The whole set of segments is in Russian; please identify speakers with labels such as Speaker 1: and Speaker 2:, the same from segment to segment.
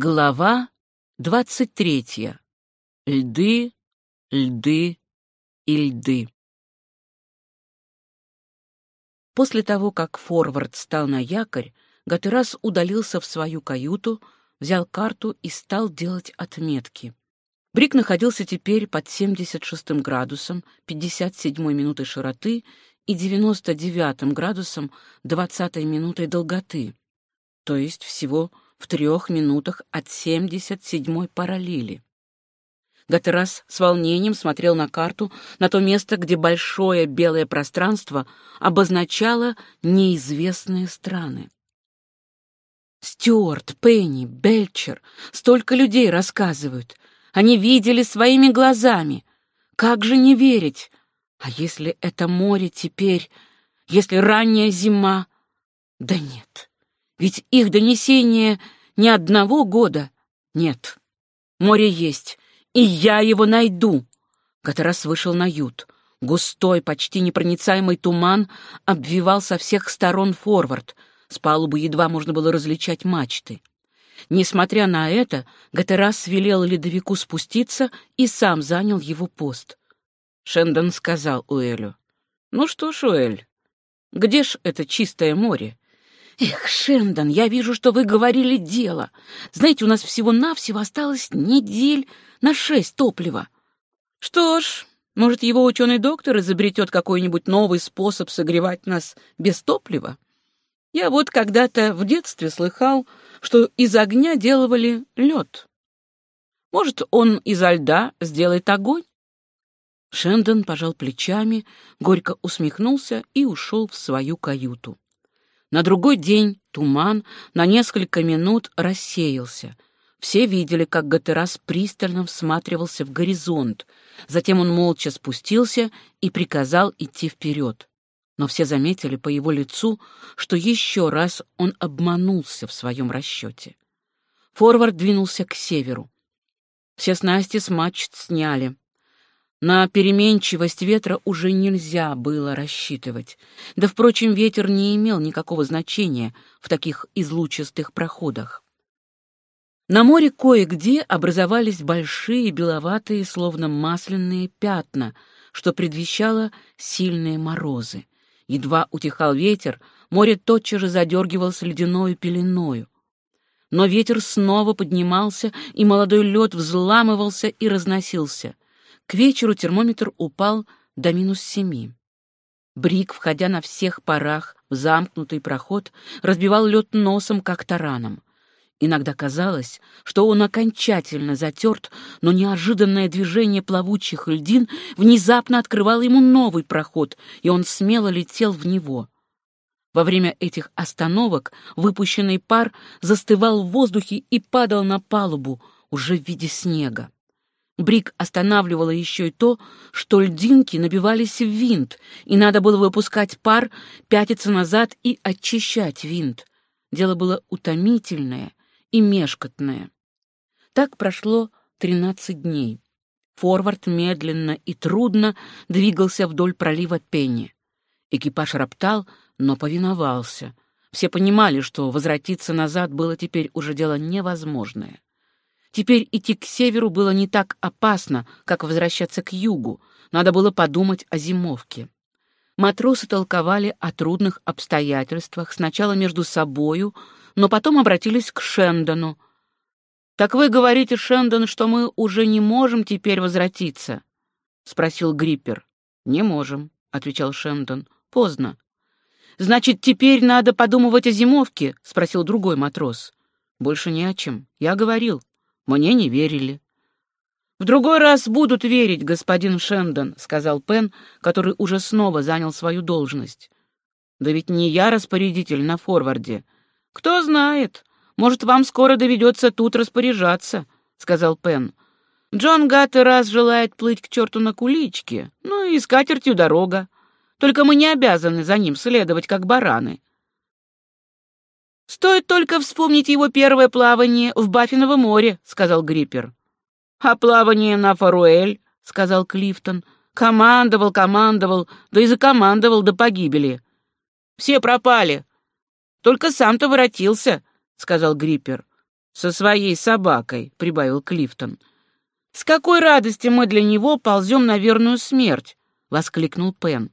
Speaker 1: Глава двадцать третья. Льды, льды и льды. После того, как форвард стал на якорь, Гатерас удалился в свою каюту, взял карту и стал делать отметки. Брик находился теперь под 76 градусом 57 минутой широты и 99 градусом 20 минутой долготы, то есть всего в трех минутах от 77-й параллели. Гатерас с волнением смотрел на карту, на то место, где большое белое пространство обозначало неизвестные страны. Стюарт, Пенни, Бельчер, столько людей рассказывают. Они видели своими глазами. Как же не верить? А если это море теперь, если ранняя зима? Да нет, ведь их донесение не одного года. Нет, море есть, и я его найду. Катарас вышел на ют. Густой, почти непроницаемый туман обвивал со всех сторон форвард. С палубы едва можно было различать мачты. Несмотря на это, Гатерас велел ледовику спуститься и сам занял его пост. Шендон сказал Уэлю. «Ну что ж, Уэль, где ж это чистое море? «Эх, Шендон, я вижу, что вы говорили дело. Знаете, у нас всего-навсего осталось недель на шесть топлива». «Что ж, может, его ученый-доктор изобретет какой-нибудь новый способ согревать нас без топлива? Я вот когда-то в детстве слыхал, что из огня делали лед. Может, он изо льда сделает огонь?» Шендон пожал плечами, горько усмехнулся и ушел в свою каюту. На другой день туман на несколько минут рассеялся. Все видели, как Гатерас пристально всматривался в горизонт. Затем он молча спустился и приказал идти вперед. Но все заметили по его лицу, что еще раз он обманулся в своем расчете. Форвард двинулся к северу. Все снасти с мачт сняли. На переменчивость ветра уже нельзя было рассчитывать. Да, впрочем, ветер не имел никакого значения в таких излучистых проходах. На море кое-где образовались большие беловатые, словно масляные пятна, что предвещало сильные морозы. Едва утихал ветер, море тотчас же задергивалось ледяною пеленою. Но ветер снова поднимался, и молодой лед взламывался и разносился — к вечеру термометр упал до минус семи. Брик, входя на всех парах в замкнутый проход, разбивал лед носом, как тараном. Иногда казалось, что он окончательно затерт, но неожиданное движение плавучих льдин внезапно открывало ему новый проход, и он смело летел в него. Во время этих остановок выпущенный пар застывал в воздухе и падал на палубу уже в виде снега. Брик останавливало еще и то, что льдинки набивались в винт, и надо было выпускать пар, пятиться назад и очищать винт. Дело было утомительное и мешкотное. Так прошло тринадцать дней. Форвард медленно и трудно двигался вдоль пролива Пенни. Экипаж роптал, но повиновался. Все понимали, что возвратиться назад было теперь уже дело невозможное. Теперь идти к северу было не так опасно, как возвращаться к югу. Надо было подумать о зимовке. Матросы толковали о трудных обстоятельствах сначала между собою, но потом обратились к Шендону. «Так вы говорите, Шендон, что мы уже не можем теперь возвратиться?» — спросил Гриппер. «Не можем», — отвечал Шендон. «Поздно». «Значит, теперь надо подумывать о зимовке?» — спросил другой матрос. «Больше не о чем. Я говорил. Мне не верили. «В другой раз будут верить, господин Шендон», — сказал Пен, который уже снова занял свою должность. «Да ведь не я распорядитель на форварде. Кто знает, может, вам скоро доведется тут распоряжаться», — сказал Пен. «Джон Гатте раз желает плыть к черту на куличке, ну и с катертью дорога. Только мы не обязаны за ним следовать, как бараны. «Стоит только вспомнить его первое плавание в Баффиново море», — сказал Гриппер. «А плавание на Фаруэль», — сказал Клифтон. «Командовал, командовал, да и закомандовал до погибели. Все пропали. Только сам-то воротился», — сказал Гриппер. со своей собакой», — прибавил Клифтон. «С какой радости мы для него ползем на верную смерть?» — воскликнул Пен.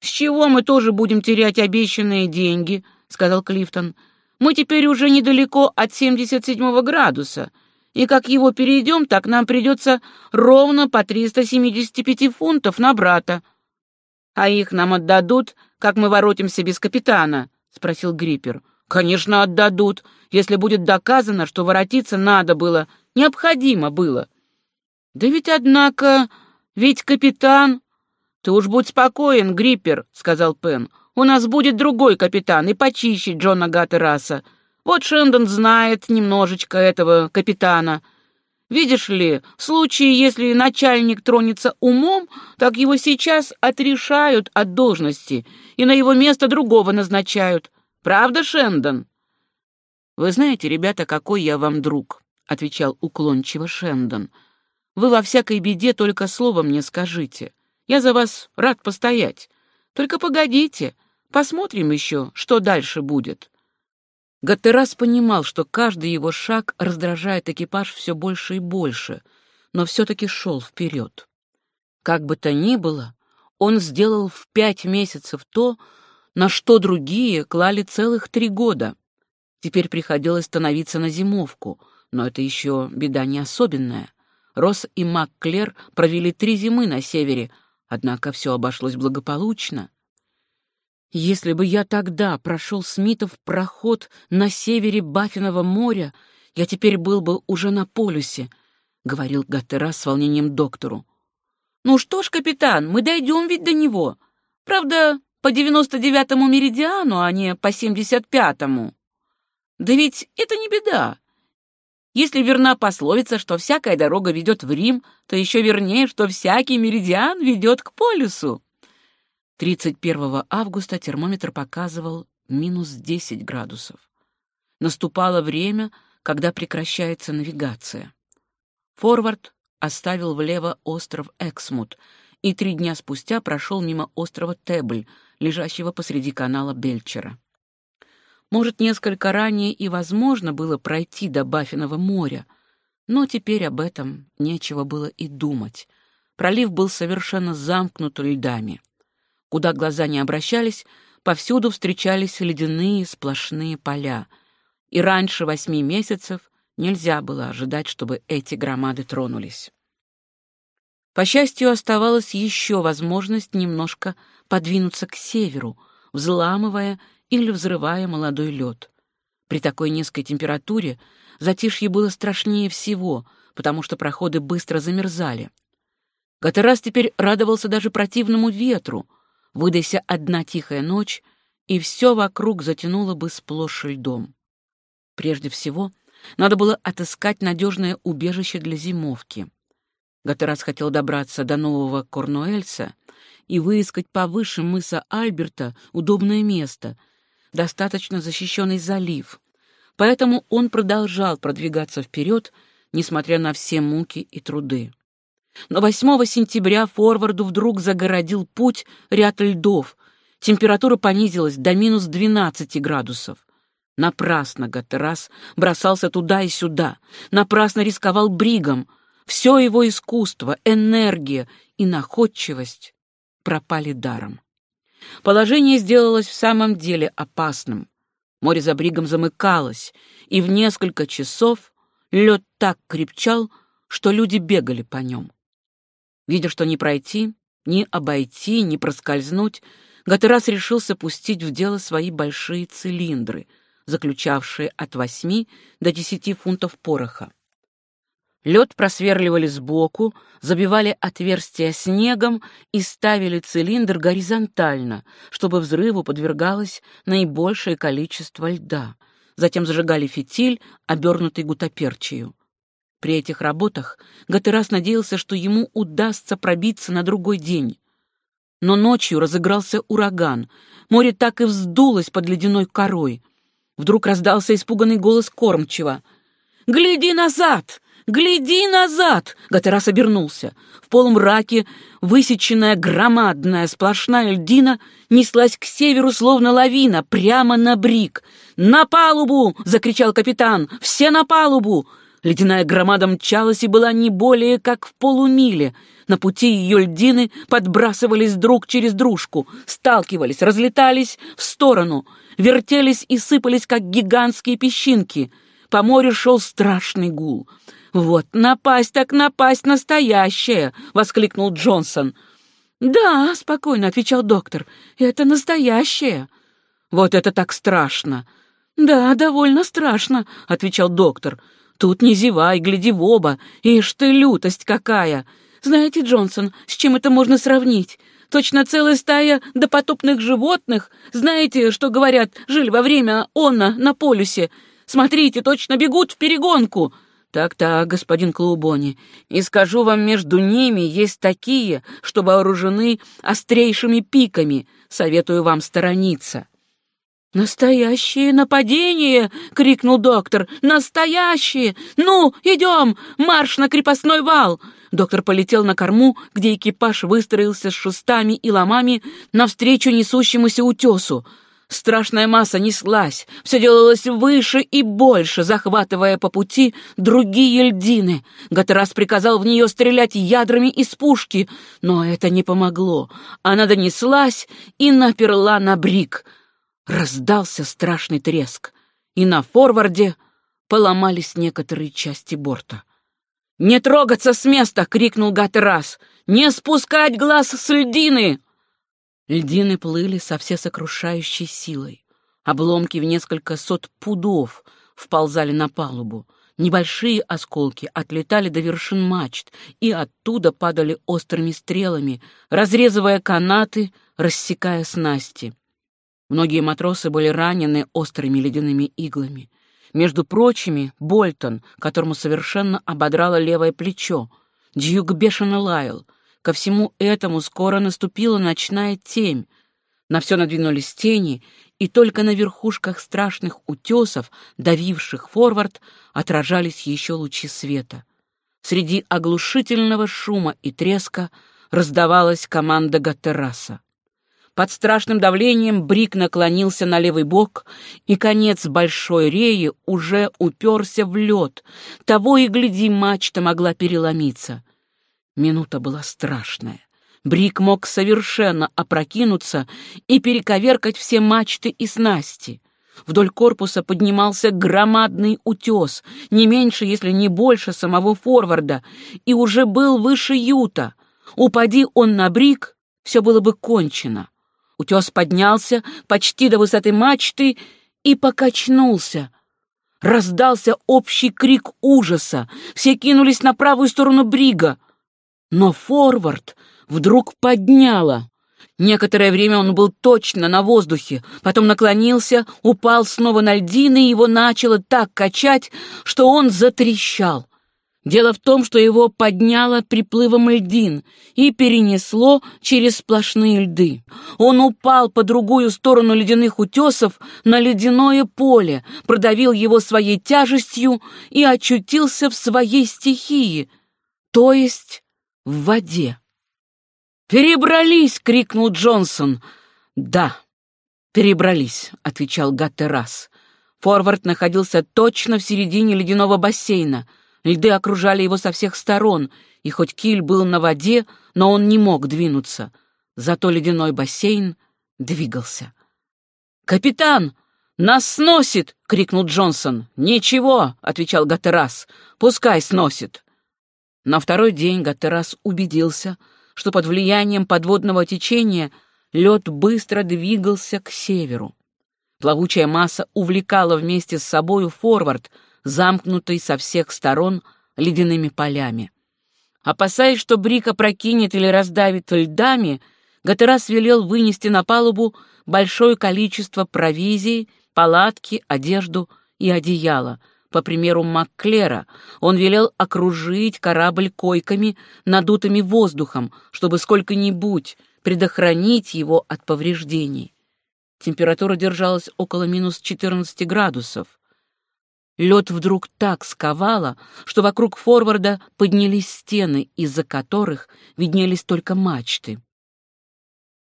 Speaker 1: «С чего мы тоже будем терять обещанные деньги?» — сказал Клифтон. «Мы теперь уже недалеко от 77 градуса, и как его перейдем, так нам придется ровно по 375 фунтов на брата». «А их нам отдадут, как мы воротимся без капитана?» — спросил Гриппер. «Конечно, отдадут, если будет доказано, что воротиться надо было, необходимо было». «Да ведь, однако, ведь капитан...» «Ты уж будь спокоен, Гриппер», — сказал Пен. «У нас будет другой капитан и почище Джона Гаттераса. Вот Шендон знает немножечко этого капитана». Видишь ли, в случае, если начальник тронется умом, так его сейчас отрешают от должности и на его место другого назначают. Правда, Шендон? Вы знаете, ребята, какой я вам друг, отвечал уклончиво Шендон. Вы во всякой беде только слово мне скажите. Я за вас рад постоять. Только погодите, посмотрим еще, что дальше будет. Гаттерас понимал, что каждый его шаг раздражает экипаж все больше и больше, но все-таки шел вперед. Как бы то ни было, он сделал в пять месяцев то, на что другие клали целых три года. Теперь приходилось становиться на зимовку, но это еще беда не особенная. Росс и МакКлер провели три зимы на севере, однако все обошлось благополучно. Если бы я тогда прошел Смитов проход на севере Баффиного моря, я теперь был бы уже на полюсе, — говорил Гаттера с волнением доктору. Ну что ж, капитан, мы дойдем ведь до него. Правда, по девяносто девятому меридиану, а не по семьдесят пятому. Да ведь это не беда. Если верна пословица, что всякая дорога ведет в Рим, то еще вернее, что всякий меридиан ведет к полюсу. 31 августа термометр показывал минус 10 градусов. Наступало время, когда прекращается навигация. Форвард оставил влево остров Эксмут и три дня спустя прошел мимо острова Тебль, лежащего посреди канала Бельчера. Может, несколько ранее и возможно было пройти до Баффинова моря, но теперь об этом нечего было и думать. Пролив был совершенно замкнут льдами. Куда глаза не обращались, повсюду встречались ледяные сплошные поля. И раньше восьми месяцев нельзя было ожидать, чтобы эти громады тронулись. По счастью, оставалась еще возможность немножко подвинуться к северу, взламывая или взрывая молодой лед. При такой низкой температуре затишье было страшнее всего, потому что проходы быстро замерзали. Гатерас теперь радовался даже противному ветру — Выдайся одна тихая ночь, и все вокруг затянуло бы сплошь льдом. Прежде всего, надо было отыскать надежное убежище для зимовки. Гатерас хотел добраться до нового Корнуэльса и выискать повыше мыса Альберта удобное место, достаточно защищенный залив. Поэтому он продолжал продвигаться вперед, несмотря на все муки и труды. Но 8 сентября форварду вдруг загородил путь ряд льдов. Температура понизилась до минус 12 градусов. Напрасно Гаттерас бросался туда и сюда, напрасно рисковал бригом. Все его искусство, энергия и находчивость пропали даром. Положение сделалось в самом деле опасным. Море за бригом замыкалось, и в несколько часов лед так крепчал, что люди бегали по нем. Видя, что не пройти, ни обойти, ни проскользнуть, Гатерас решился пустить в дело свои большие цилиндры, заключавшие от восьми до десяти фунтов пороха. Лед просверливали сбоку, забивали отверстия снегом и ставили цилиндр горизонтально, чтобы взрыву подвергалось наибольшее количество льда. Затем зажигали фитиль, обернутый гутоперчию. При этих работах Гатерас надеялся, что ему удастся пробиться на другой день. Но ночью разыгрался ураган. Море так и вздулось под ледяной корой. Вдруг раздался испуганный голос кормчего. «Гляди назад! Гляди назад!» Гатерас обернулся. В полумраке высеченная громадная сплошная льдина неслась к северу, словно лавина, прямо на брик. «На палубу!» — закричал капитан. «Все на палубу!» Ледяная громада мчалась и была не более как в полумиле. На пути ее льдины подбрасывались друг через дружку, сталкивались, разлетались в сторону, вертелись и сыпались, как гигантские песчинки. По морю шел страшный гул — «Вот напасть так напасть настоящая!» — воскликнул Джонсон. «Да», — спокойно отвечал доктор, — «это настоящее». «Вот это так страшно!» «Да, довольно страшно», — отвечал доктор. «Тут не зевай, гляди в оба. Ишь ты, лютость какая! Знаете, Джонсон, с чем это можно сравнить? Точно целая стая допотопных животных. Знаете, что говорят, жили во время Онна на полюсе? Смотрите, точно бегут в перегонку!» Так-так, господин Клоубони, и скажу вам, между ними есть такие, что вооружены острейшими пиками. Советую вам сторониться. «Настоящее нападение!» — крикнул доктор. «Настоящее! Ну, идем! Марш на крепостной вал!» Доктор полетел на корму, где экипаж выстроился с шестами и ломами навстречу несущемуся утесу. Страшная масса неслась, все делалось выше и больше, захватывая по пути другие льдины. Гатерас приказал в нее стрелять ядрами из пушки, но это не помогло. Она донеслась и наперла на брик. Раздался страшный треск, и на форварде поломались некоторые части борта. «Не трогаться с места!» — крикнул Гатерас. «Не спускать глаз с льдины!» Льдины плыли со всесокрушающей силой. Обломки в несколько сот пудов вползали на палубу. Небольшие осколки отлетали до вершин мачт и оттуда падали острыми стрелами, разрезывая канаты, рассекая снасти. Многие матросы были ранены острыми ледяными иглами. Между прочими, Больтон, которому совершенно ободрало левое плечо. Дьюк бешено лаял — Ко всему этому скоро наступила ночная темь. На все надвинулись тени, и только на верхушках страшных утесов, давивших форвард, отражались еще лучи света. Среди оглушительного шума и треска раздавалась команда Гаттераса. Под страшным давлением Брик наклонился на левый бок, и конец большой реи уже уперся в лед. Того и гляди, мачта могла переломиться. Минута была страшная. Брик мог совершенно опрокинуться и перековеркать все мачты и снасти. Вдоль корпуса поднимался громадный утес, не меньше, если не больше самого форварда, и уже был выше юта. Упади он на брик, все было бы кончено. Утес поднялся почти до высоты мачты и покачнулся. Раздался общий крик ужаса. Все кинулись на правую сторону брига — но форвард вдруг подняло. Некоторое время он был точно на воздухе, потом наклонился, упал снова на льдины, и его начало так качать, что он затрещал. Дело в том, что его подняло приплывом льдин и перенесло через сплошные льды. Он упал по другую сторону ледяных утесов на ледяное поле, продавил его своей тяжестью и очутился в своей стихии, то есть в воде. «Перебрались!» — крикнул Джонсон. «Да, перебрались», — отвечал Гаттерас. Форвард находился точно в середине ледяного бассейна. Льды окружали его со всех сторон, и хоть киль был на воде, но он не мог двинуться. Зато ледяной бассейн двигался. «Капитан, нас сносит!» — крикнул Джонсон. «Ничего!» — отвечал Гаттерас. «Пускай сносит!» На второй день Гаттерас убедился, что под влиянием подводного течения лед быстро двигался к северу. Плавучая масса увлекала вместе с собою форвард, замкнутый со всех сторон ледяными полями. Опасаясь, что Брика прокинет или раздавит льдами, Гатерас велел вынести на палубу большое количество провизии, палатки, одежду и одеяла — по примеру Макклера, он велел окружить корабль койками, надутыми воздухом, чтобы сколько-нибудь предохранить его от повреждений. Температура держалась около минус 14 градусов. Лед вдруг так сковало, что вокруг форварда поднялись стены, из-за которых виднелись только мачты.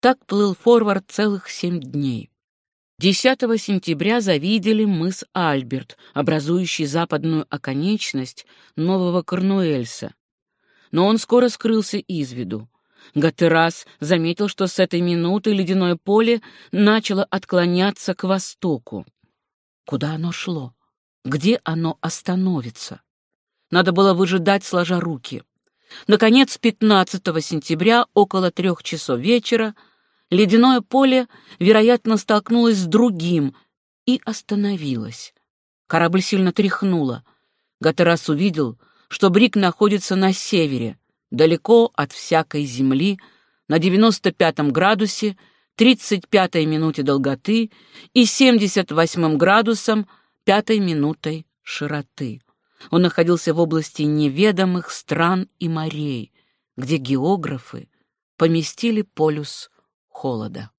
Speaker 1: Так плыл форвард целых семь дней. 10 сентября завидели мыс Альберт, образующий западную оконечность нового Корнуэльса. Но он скоро скрылся из виду. Гатерас заметил, что с этой минуты ледяное поле начало отклоняться к востоку. Куда оно шло? Где оно остановится? Надо было выжидать, сложа руки. Наконец, 15 сентября, около трех часов вечера, ледяное поле, вероятно, столкнулось с другим и остановилось. Корабль сильно тряхнуло. Гатерас увидел, что Брик находится на севере, далеко от всякой земли, на 95 градусе, 35 минуте долготы и 78 градусом, пятой минутой широты. Он находился в области неведомых стран и морей, где географы поместили полюс холода.